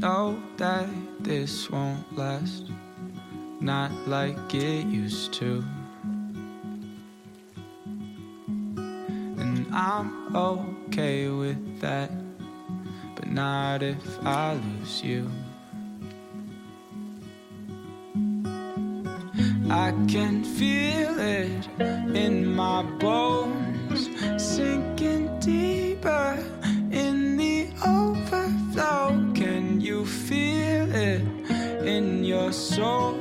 know that this won't last, not like it used to. And I'm okay with that, but not if I lose you. I can feel it in my bones, feel it in your soul?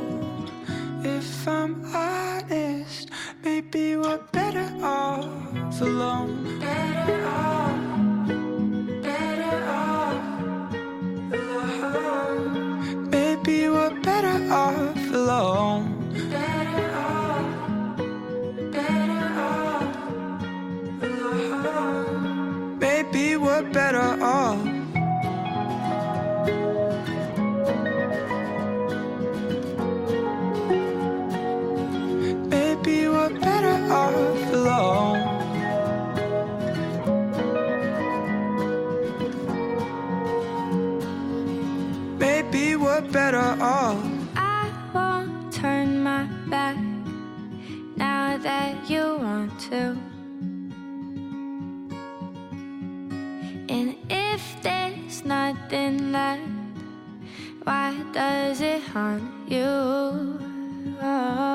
If I'm honest, maybe we're better off alone. Better off, better off alone. Maybe we're better off alone. Better off, better off alone. Maybe we're better off. Maybe we're better off. I won't turn my back now that you want to. And if there's nothing left, why does it haunt you? Oh.